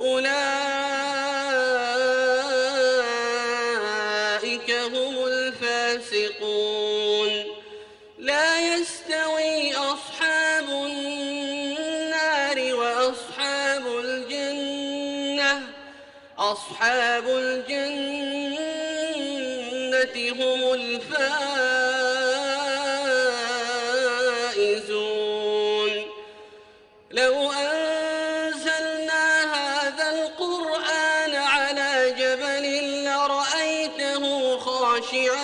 أولئك هم الفاسقون. لا يستوي أصحاب النار وأصحاب الجنة. أصحاب الجنة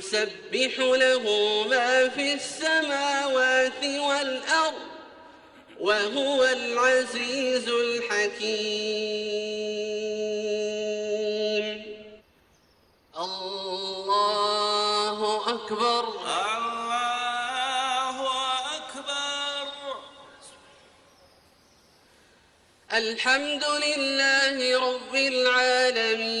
يسبح له ما في السماوات والأرض وهو العزيز الحكيم. الله أكبر. الله أكبر. الحمد لله رب العالمين.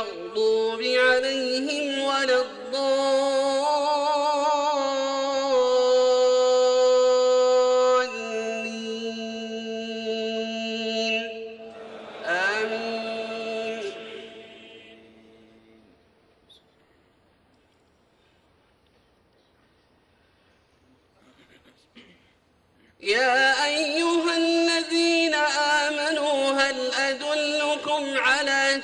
المغضوب عليهم ولا الضالين. آمين. يا أيها الذين آمنوا هل أدلكم على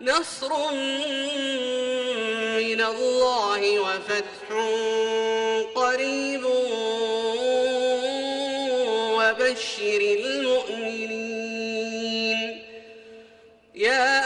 نصر من الله وفتح قريب وبشر المؤمنين. يا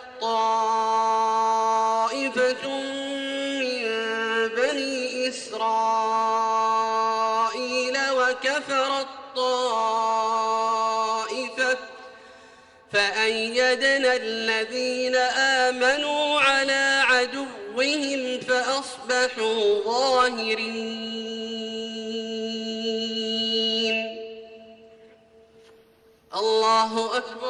فأيدنا الذين آمنوا على عدوهم فأصبحوا ظاهرين. الله أكبر.